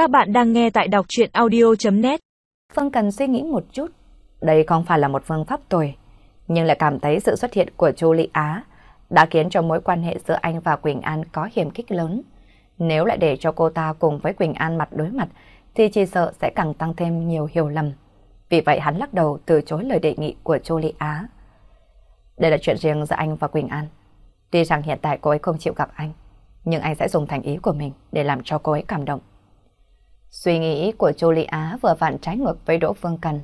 Các bạn đang nghe tại đọc chuyện audio.net Phương cần suy nghĩ một chút. Đây không phải là một phương pháp tồi, nhưng lại cảm thấy sự xuất hiện của Chu Lị Á đã khiến cho mối quan hệ giữa anh và Quỳnh An có hiểm kích lớn. Nếu lại để cho cô ta cùng với Quỳnh An mặt đối mặt, thì chỉ sợ sẽ càng tăng thêm nhiều hiểu lầm. Vì vậy hắn lắc đầu từ chối lời đề nghị của Chu Lị Á. Đây là chuyện riêng giữa anh và Quỳnh An. Tuy rằng hiện tại cô ấy không chịu gặp anh, nhưng anh sẽ dùng thành ý của mình để làm cho cô ấy cảm động. Suy nghĩ của Chu Lệ Á vừa vặn trái ngược với Đỗ Phương Cần.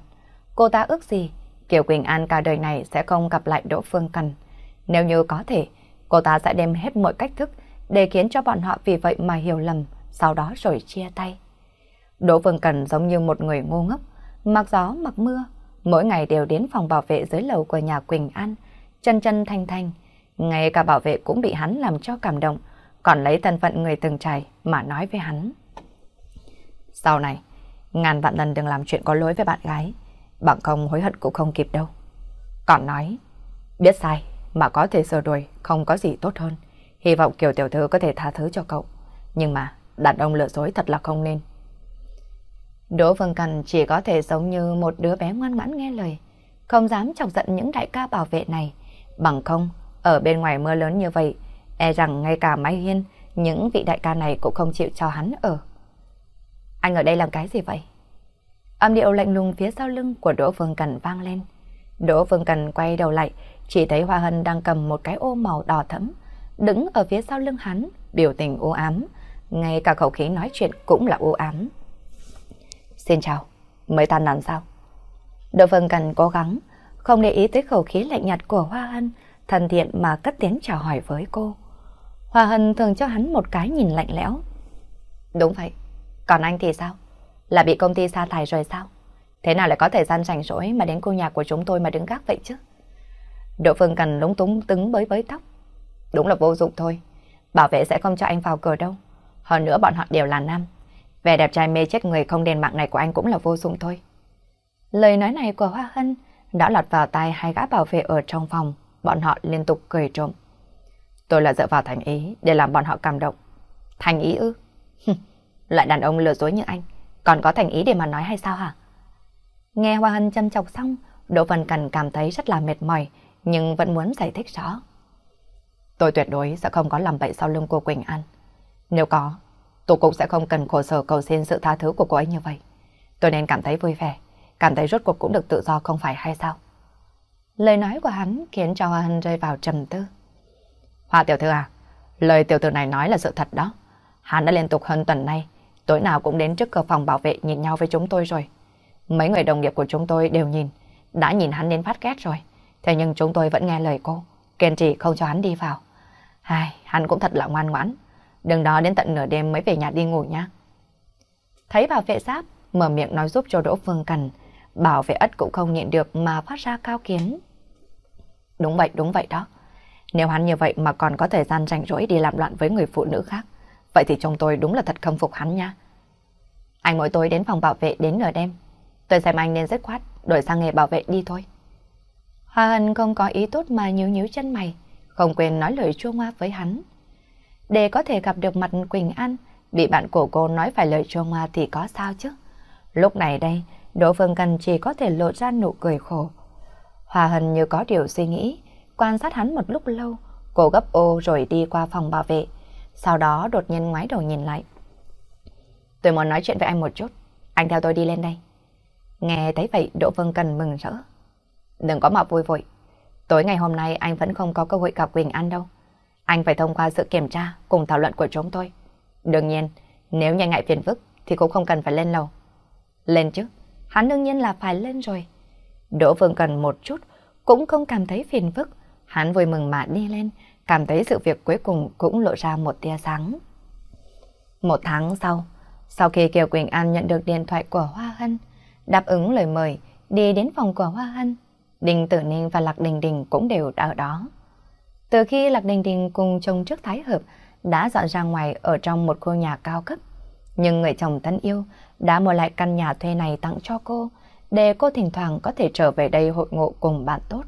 Cô ta ước gì Kiều Quỳnh An cả đời này sẽ không gặp lại Đỗ Phương Cần. Nếu như có thể, cô ta sẽ đem hết mọi cách thức để khiến cho bọn họ vì vậy mà hiểu lầm, sau đó rồi chia tay. Đỗ Phương Cần giống như một người ngu ngốc, mặc gió mặc mưa, mỗi ngày đều đến phòng bảo vệ dưới lầu của nhà Quỳnh An, chân chân thanh thanh. Ngay cả bảo vệ cũng bị hắn làm cho cảm động, còn lấy thân phận người từng trải mà nói với hắn. Sau này, ngàn vạn lần đừng làm chuyện có lỗi với bạn gái, bằng không hối hận cũng không kịp đâu. Còn nói, biết sai mà có thể sửa đuổi không có gì tốt hơn. Hy vọng Kiều Tiểu Thư có thể tha thứ cho cậu. Nhưng mà, đàn ông lừa dối thật là không nên. Đỗ vân Cần chỉ có thể giống như một đứa bé ngoan ngoãn nghe lời, không dám chọc giận những đại ca bảo vệ này. Bằng không, ở bên ngoài mưa lớn như vậy, e rằng ngay cả Mai Hiên, những vị đại ca này cũng không chịu cho hắn ở. Anh ở đây làm cái gì vậy? Âm điệu lạnh lùng phía sau lưng của Đỗ Phương Cần vang lên. Đỗ Phương Cần quay đầu lại, chỉ thấy Hoa Hân đang cầm một cái ô màu đỏ thẫm, đứng ở phía sau lưng hắn, biểu tình u ám, ngay cả khẩu khí nói chuyện cũng là u ám. Xin chào, mới tan làm sao? Đỗ Phương Cần cố gắng, không để ý tới khẩu khí lạnh nhạt của Hoa Hân, thân thiện mà cất tiếng chào hỏi với cô. Hoa Hân thường cho hắn một cái nhìn lạnh lẽo. Đúng vậy, còn anh thì sao? Là bị công ty sa thải rồi sao? Thế nào lại có thời gian rảnh rỗi mà đến khu nhà của chúng tôi mà đứng gác vậy chứ? Đỗ Phương Cần lúng túng tứng bới bới tóc. Đúng là vô dụng thôi. Bảo vệ sẽ không cho anh vào cửa đâu. Hơn nữa bọn họ đều là nam. Vẻ đẹp trai mê chết người không đền mạng này của anh cũng là vô dụng thôi. Lời nói này của Hoa Hân đã lọt vào tai hai gã bảo vệ ở trong phòng. Bọn họ liên tục cười trộm. Tôi là dựa vào thành ý để làm bọn họ cảm động. Thành ý ư? Loại đàn ông lừa dối như anh, còn có thành ý để mà nói hay sao hả? Nghe Hoa Hân châm chọc xong, Đỗ Văn Cần cảm thấy rất là mệt mỏi, nhưng vẫn muốn giải thích rõ. Tôi tuyệt đối sẽ không có làm bậy sau lưng cô Quỳnh An. Nếu có, tôi cũng sẽ không cần khổ sở cầu xin sự tha thứ của cô ấy như vậy. Tôi nên cảm thấy vui vẻ, cảm thấy rốt cuộc cũng được tự do không phải hay sao? Lời nói của hắn khiến cho Hoa Hân rơi vào trầm tư. Hoa tiểu thư à, lời tiểu thư này nói là sự thật đó. Hắn đã liên tục hơn tuần nay tối nào cũng đến trước cửa phòng bảo vệ nhìn nhau với chúng tôi rồi. Mấy người đồng nghiệp của chúng tôi đều nhìn, đã nhìn hắn đến phát ghét rồi. Thế nhưng chúng tôi vẫn nghe lời cô, kiên trì không cho hắn đi vào. Ai, hắn cũng thật là ngoan ngoãn. Đừng đó đến tận nửa đêm mới về nhà đi ngủ nhá. Thấy bảo vệ giáp, mở miệng nói giúp cho Đỗ Phương Cần. Bảo vệ ất cũng không nhịn được mà phát ra cao kiến. Đúng vậy, đúng vậy đó. Nếu hắn như vậy mà còn có thời gian rảnh rỗi đi làm loạn với người phụ nữ khác, Vậy thì chúng tôi đúng là thật khâm phục hắn nha. Anh mỗi tối đến phòng bảo vệ đến nửa đêm. Tôi xem anh nên rất khoát, đổi sang nghề bảo vệ đi thôi. Hoa Hân không có ý tốt mà nhíu nhíu chân mày, không quên nói lời chua ngoa với hắn. Để có thể gặp được mặt Quỳnh An, bị bạn của cô nói phải lời chua ngoa thì có sao chứ? Lúc này đây, Đỗ Phương Cần chỉ có thể lộ ra nụ cười khổ. Hoa Hân như có điều suy nghĩ, quan sát hắn một lúc lâu, cô gấp ô rồi đi qua phòng bảo vệ sau đó đột nhiên ngoái đầu nhìn lại. Tôi muốn nói chuyện với anh một chút, anh theo tôi đi lên đây. Nghe thấy vậy Đỗ Vân Cần mừng rỡ. Đừng có mà vui vội, tối ngày hôm nay anh vẫn không có cơ hội gặp Quỳnh An đâu. Anh phải thông qua sự kiểm tra cùng thảo luận của chúng tôi. Đương nhiên, nếu nhanh ngại phiền phức thì cũng không cần phải lên lầu. Lên chứ, hắn đương nhiên là phải lên rồi. Đỗ Vương Cần một chút cũng không cảm thấy phiền phức, hắn vui mừng mà đi lên, cảm thấy sự việc cuối cùng cũng lộ ra một tia sáng. Một tháng sau, sau khi Kiều Quỳnh An nhận được điện thoại của Hoa Hân, đáp ứng lời mời đi đến phòng của Hoa Hân, Đinh Tử Ninh và Lạc Đình Đình cũng đều ở đó. Từ khi Lạc Đình Đình cùng chồng trước Thái Hợp đã dọn ra ngoài ở trong một khu nhà cao cấp, nhưng người chồng thân yêu đã mua lại căn nhà thuê này tặng cho cô, để cô thỉnh thoảng có thể trở về đây hội ngộ cùng bạn tốt.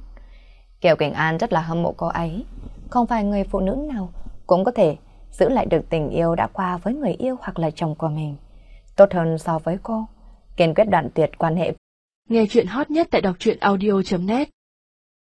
Kiều Quỳnh An rất là hâm mộ cô ấy, không phải người phụ nữ nào cũng có thể giữ lại được tình yêu đã qua với người yêu hoặc là chồng của mình. tốt hơn so với cô. Kiên quyết đoạn tuyệt quan hệ. Nghe chuyện hot nhất tại đọc truyện audio.net